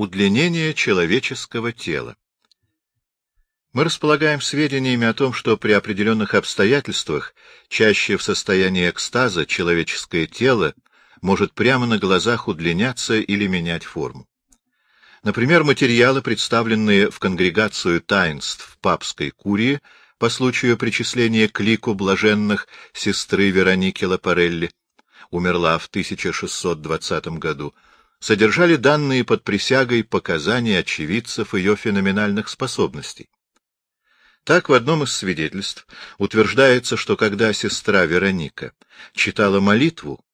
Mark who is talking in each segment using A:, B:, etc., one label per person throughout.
A: Удлинение человеческого тела. Мы располагаем сведениями о том, что при определенных обстоятельствах, чаще в состоянии экстаза, человеческое тело может прямо на глазах удлиняться или менять форму. Например, материалы, представленные в конгрегацию таинств папской курии по случаю причисления к лику блаженных сестры Вероники Лапарелли, умерла в 1620 году, содержали данные под присягой показания очевидцев ее феноменальных способностей. Так, в одном из свидетельств утверждается, что когда сестра Вероника читала молитву,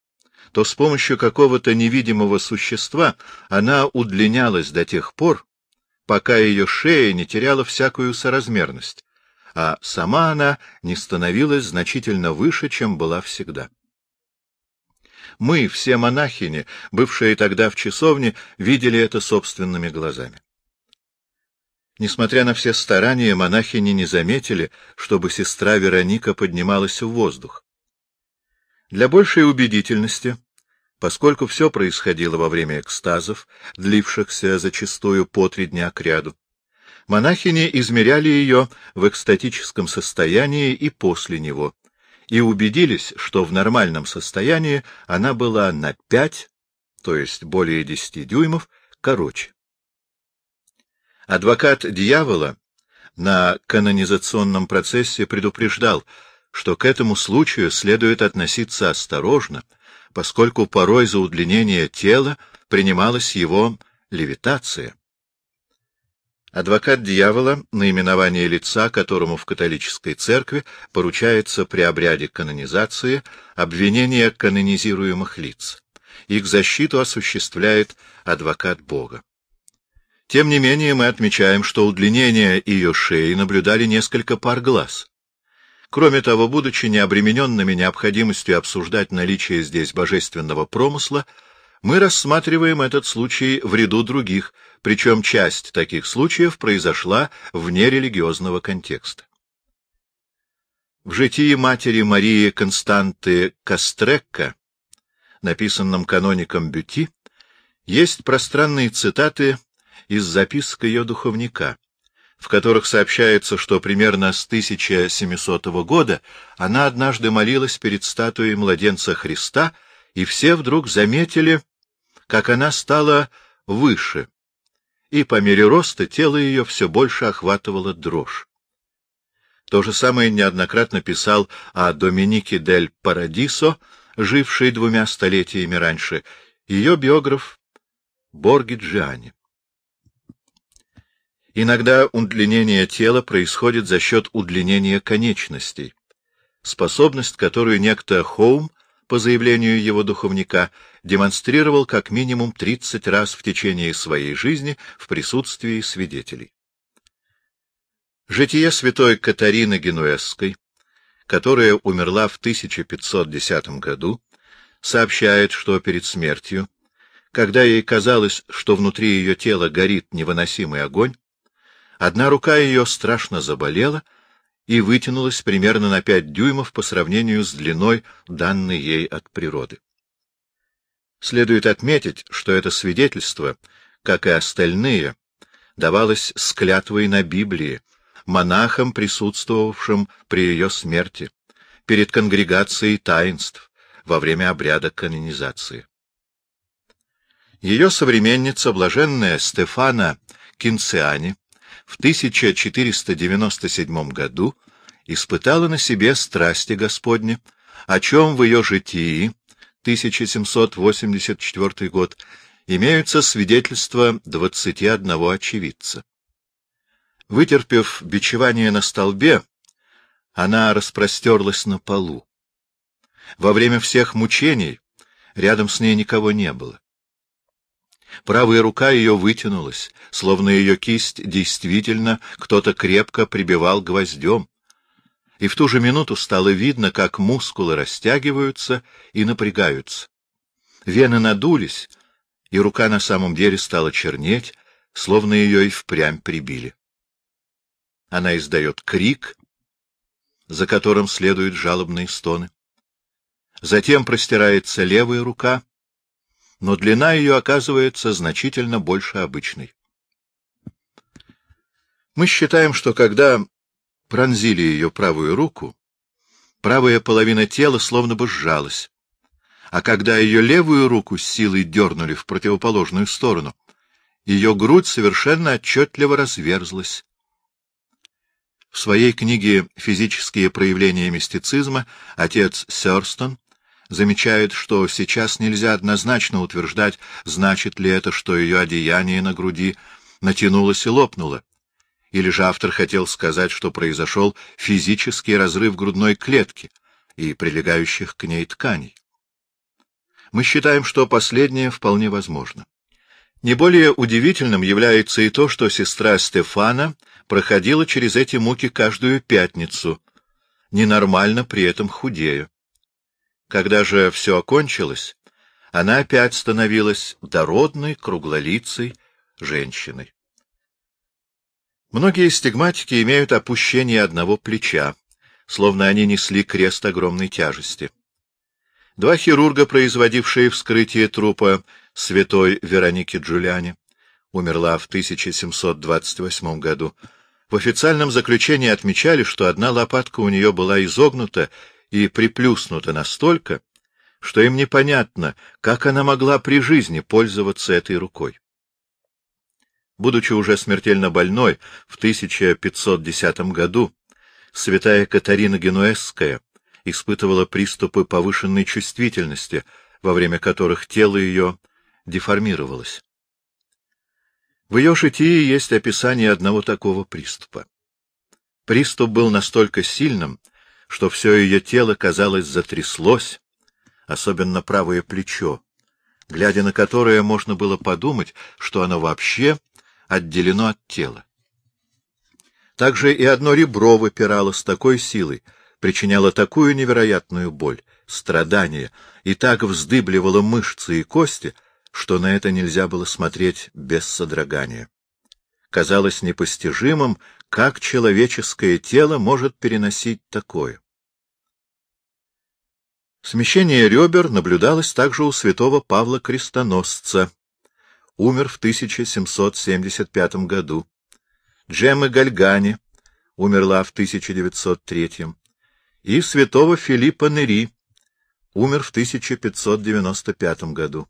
A: то с помощью какого-то невидимого существа она удлинялась до тех пор, пока ее шея не теряла всякую соразмерность, а сама она не становилась значительно выше, чем была всегда. Мы, все монахини, бывшие тогда в часовне, видели это собственными глазами. Несмотря на все старания, монахини не заметили, чтобы сестра Вероника поднималась в воздух. Для большей убедительности, поскольку все происходило во время экстазов, длившихся зачастую по три дня кряду, монахини измеряли ее в экстатическом состоянии и после него, и убедились, что в нормальном состоянии она была на пять, то есть более десяти дюймов, короче. Адвокат дьявола на канонизационном процессе предупреждал, что к этому случаю следует относиться осторожно, поскольку порой за удлинение тела принималась его левитация. Адвокат дьявола — наименование лица, которому в католической церкви поручается при обряде канонизации обвинение канонизируемых лиц. Их защиту осуществляет адвокат Бога. Тем не менее, мы отмечаем, что удлинение ее шеи наблюдали несколько пар глаз. Кроме того, будучи необремененными необходимостью обсуждать наличие здесь божественного промысла, мы рассматриваем этот случай в ряду других, причем часть таких случаев произошла вне религиозного контекста. В житии матери Марии Константы Кастрекка, написанном каноником Бюти, есть пространные цитаты из записок ее духовника, в которых сообщается, что примерно с 1700 года она однажды молилась перед статуей младенца Христа, и все вдруг заметили, как она стала выше, и по мере роста тело ее все больше охватывало дрожь. То же самое неоднократно писал о Доминике дель Парадисо, жившей двумя столетиями раньше, ее биограф Боргиджиани. Иногда удлинение тела происходит за счет удлинения конечностей, способность, которую некто Хоум по заявлению его духовника, демонстрировал как минимум 30 раз в течение своей жизни в присутствии свидетелей. Житие святой Катарины Генуэзской, которая умерла в 1510 году, сообщает, что перед смертью, когда ей казалось, что внутри ее тела горит невыносимый огонь, одна рука ее страшно заболела — и вытянулась примерно на пять дюймов по сравнению с длиной, данной ей от природы. Следует отметить, что это свидетельство, как и остальные, давалось с клятвой на Библии, монахам, присутствовавшим при ее смерти, перед конгрегацией таинств во время обряда канонизации. Ее современница, блаженная Стефана Кинциани, в 1497 году испытала на себе страсти Господни, о чем в ее житии 1784 год имеются свидетельства 21 очевидца. Вытерпев бичевание на столбе, она распростерлась на полу. Во время всех мучений рядом с ней никого не было. Правая рука ее вытянулась, словно ее кисть действительно кто-то крепко прибивал гвоздем. И в ту же минуту стало видно, как мускулы растягиваются и напрягаются. Вены надулись, и рука на самом деле стала чернеть, словно ее и впрямь прибили. Она издает крик, за которым следуют жалобные стоны. Затем простирается левая рука, но длина ее оказывается значительно больше обычной. Мы считаем, что когда пронзили ее правую руку, правая половина тела словно бы сжалась, а когда ее левую руку с силой дернули в противоположную сторону, ее грудь совершенно отчетливо разверзлась. В своей книге «Физические проявления мистицизма» отец Сёрстон замечает, что сейчас нельзя однозначно утверждать, значит ли это, что ее одеяние на груди натянулось и лопнуло. Или же автор хотел сказать, что произошел физический разрыв грудной клетки и прилегающих к ней тканей. Мы считаем, что последнее вполне возможно. Не более удивительным является и то, что сестра Стефана проходила через эти муки каждую пятницу, ненормально при этом худея. Когда же все окончилось, она опять становилась дородной, круглолицей женщиной. Многие стигматики имеют опущение одного плеча, словно они несли крест огромной тяжести. Два хирурга, производившие вскрытие трупа святой Вероники Джулиани, умерла в 1728 году, в официальном заключении отмечали, что одна лопатка у нее была изогнута и приплюснута настолько, что им непонятно, как она могла при жизни пользоваться этой рукой. Будучи уже смертельно больной, в 1510 году святая Катарина Генуэзская испытывала приступы повышенной чувствительности, во время которых тело ее деформировалось. В ее житии есть описание одного такого приступа. Приступ был настолько сильным, что все ее тело, казалось, затряслось, особенно правое плечо, глядя на которое можно было подумать, что оно вообще отделено от тела. Также и одно ребро выпирало с такой силой, причиняло такую невероятную боль, страдание и так вздыбливало мышцы и кости, что на это нельзя было смотреть без содрогания. Казалось непостижимым, как человеческое тело может переносить такое. Смещение ребер наблюдалось также у святого Павла Крестоносца, умер в 1775 году. Джеммы Гальгани умерла в 1903 и святого Филиппа Нери умер в 1595 году.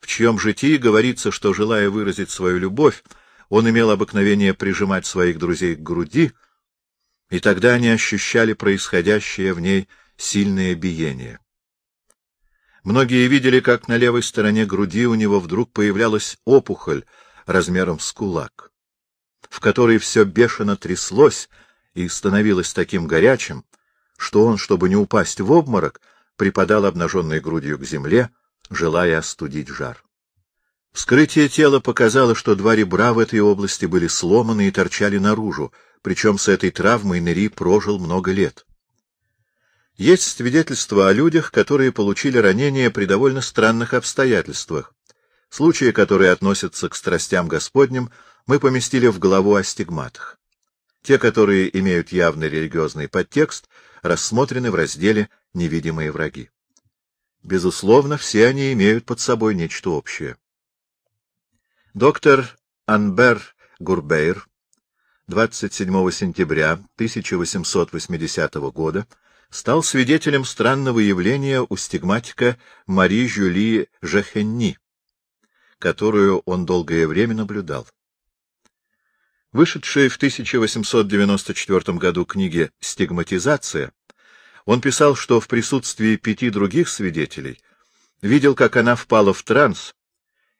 A: В чьем житии говорится, что, желая выразить свою любовь, он имел обыкновение прижимать своих друзей к груди, и тогда они ощущали происходящее в ней сильное биение. Многие видели, как на левой стороне груди у него вдруг появлялась опухоль размером с кулак, в которой все бешено тряслось и становилось таким горячим, что он, чтобы не упасть в обморок, припадал обнаженной грудью к земле, желая остудить жар. Вскрытие тела показало, что два ребра в этой области были сломаны и торчали наружу, причем с этой травмой Нери прожил много лет. Есть свидетельства о людях, которые получили ранения при довольно странных обстоятельствах. Случаи, которые относятся к страстям Господним, мы поместили в главу о стигматах. Те, которые имеют явный религиозный подтекст, рассмотрены в разделе «Невидимые враги». Безусловно, все они имеют под собой нечто общее. Доктор Анбер Гурбейр 27 сентября 1880 года стал свидетелем странного явления у стигматика Мари Жюли Жахенни, которую он долгое время наблюдал. Вышедшей в 1894 году книге «Стигматизация» он писал, что в присутствии пяти других свидетелей видел, как она впала в транс,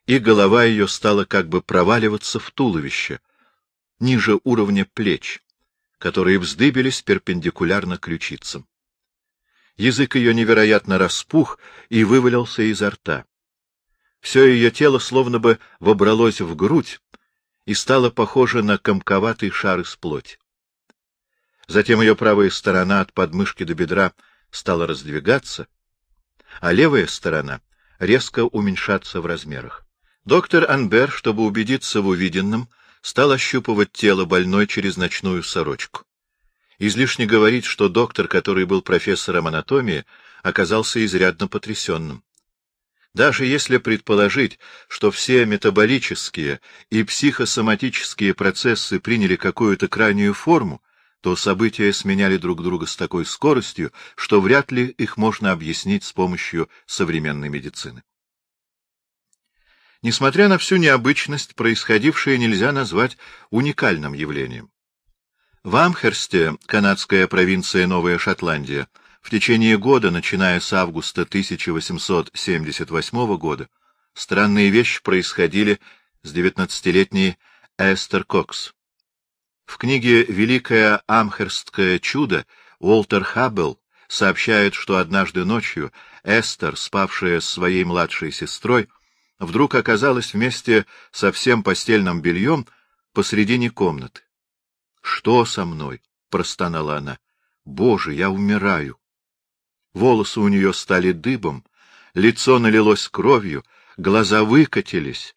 A: и голова ее стала как бы проваливаться в туловище, ниже уровня плеч, которые вздыбились перпендикулярно ключицам. Язык ее невероятно распух и вывалился изо рта. Все ее тело словно бы вобралось в грудь и стало похоже на комковатый шар из плоти. Затем ее правая сторона от подмышки до бедра стала раздвигаться, а левая сторона резко уменьшаться в размерах. Доктор Анбер, чтобы убедиться в увиденном, стал ощупывать тело больной через ночную сорочку. Излишне говорить, что доктор, который был профессором анатомии, оказался изрядно потрясенным. Даже если предположить, что все метаболические и психосоматические процессы приняли какую-то крайнюю форму, то события сменяли друг друга с такой скоростью, что вряд ли их можно объяснить с помощью современной медицины. Несмотря на всю необычность, происходившее нельзя назвать уникальным явлением. В Амхерсте, канадская провинция Новая Шотландия, в течение года, начиная с августа 1878 года, странные вещи происходили с девятнадцатилетней Эстер Кокс. В книге «Великое Амхерстское чудо» Уолтер Хаббл сообщает, что однажды ночью Эстер, спавшая с своей младшей сестрой, вдруг оказалась вместе со всем постельным бельем посредине комнаты. — Что со мной? — простонала она. — Боже, я умираю! Волосы у нее стали дыбом, лицо налилось кровью, глаза выкатились.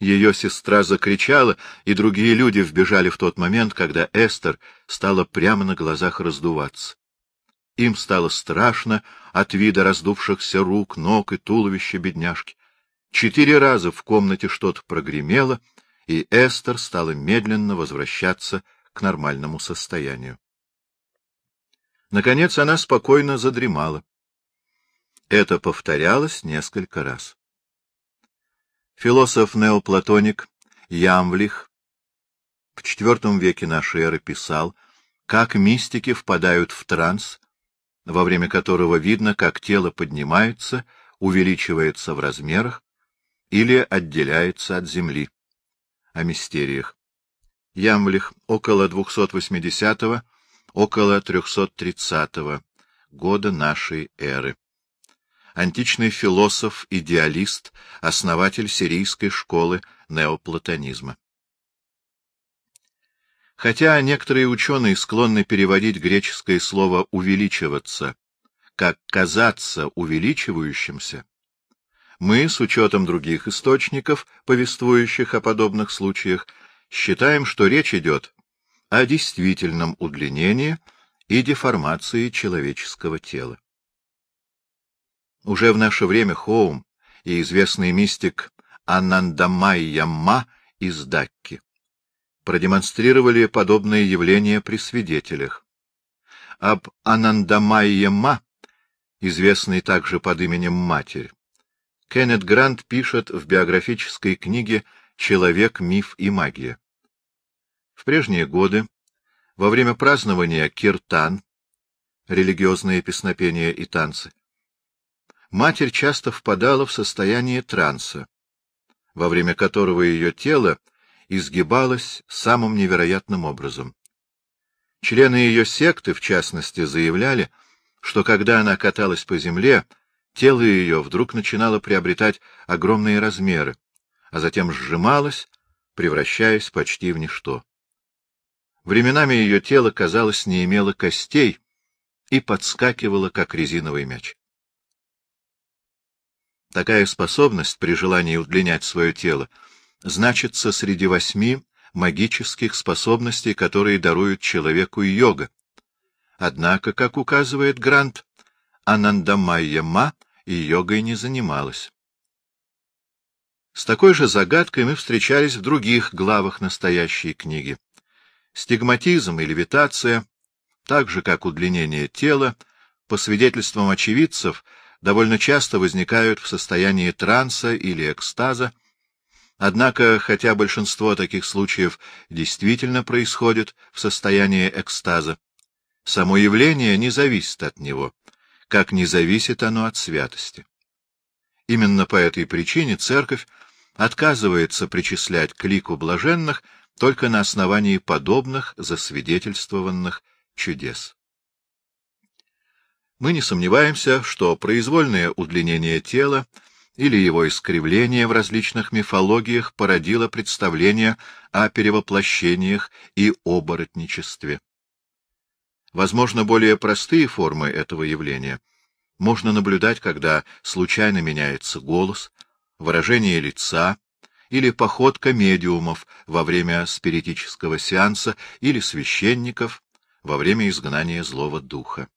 A: Ее сестра закричала, и другие люди вбежали в тот момент, когда Эстер стала прямо на глазах раздуваться. Им стало страшно от вида раздувшихся рук, ног и туловища бедняжки. Четыре раза в комнате что-то прогремело, и Эстер стала медленно возвращаться к нормальному состоянию. Наконец она спокойно задремала. Это повторялось несколько раз. Философ-неоплатоник Ямвлих в IV веке нашей эры писал, как мистики впадают в транс, во время которого видно, как тело поднимается, увеличивается в размерах или отделяется от земли. О мистериях. Ямвлих около 280 около 330 года нашей эры. Античный философ, идеалист, основатель сирийской школы неоплатонизма. Хотя некоторые ученые склонны переводить греческое слово «увеличиваться» как «казаться увеличивающимся», мы, с учетом других источников, повествующих о подобных случаях, считаем, что речь идет о действительном удлинении и деформации человеческого тела. Уже в наше время Хоум и известный мистик Анандамайямма из Дакки продемонстрировали подобные явления при свидетелях. Об Анандамайямма, известный также под именем Матерь, Кеннет Грант пишет в биографической книге «Человек, миф и магия». В прежние годы, во время празднования Киртан, религиозные песнопения и танцы, матерь часто впадала в состояние транса, во время которого ее тело изгибалось самым невероятным образом. Члены ее секты, в частности, заявляли, что когда она каталась по земле, тело ее вдруг начинало приобретать огромные размеры, а затем сжималось, превращаясь почти в ничто. Временами ее тело, казалось, не имело костей и подскакивало, как резиновый мяч. Такая способность при желании удлинять свое тело значится среди восьми магических способностей, которые даруют человеку йога. Однако, как указывает Грант, Анандамайя Ма и йогой не занималась. С такой же загадкой мы встречались в других главах настоящей книги. Стигматизм и левитация, так же как удлинение тела, по свидетельствам очевидцев, довольно часто возникают в состоянии транса или экстаза, Однако, хотя большинство таких случаев действительно происходит в состоянии экстаза, само явление не зависит от него, как не зависит оно от святости. Именно по этой причине Церковь отказывается причислять к лику блаженных только на основании подобных засвидетельствованных чудес. Мы не сомневаемся, что произвольное удлинение тела или его искривление в различных мифологиях породило представление о перевоплощениях и оборотничестве. Возможно, более простые формы этого явления можно наблюдать, когда случайно меняется голос, выражение лица, или походка медиумов во время спиритического сеанса или священников во время изгнания злого духа.